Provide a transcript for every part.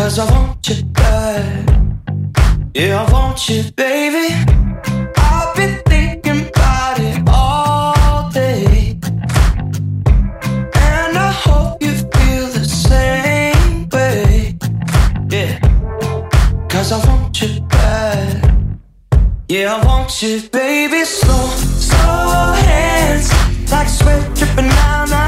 Cause I want you bad. Yeah, I want you, baby. I've been it all day. And I hope you feel the same way. Yeah. Cause I want you bad. Yeah, I want you, baby. Slow, slow hands. Like sweat dripping down.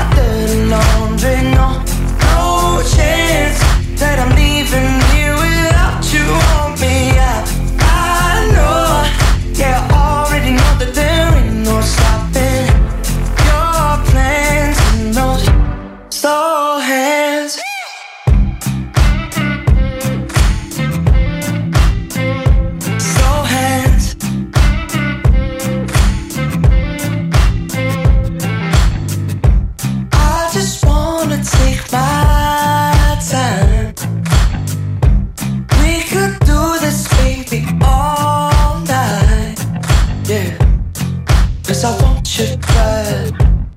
Want you bad.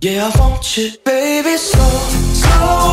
Yeah, I want you, baby, slow, slow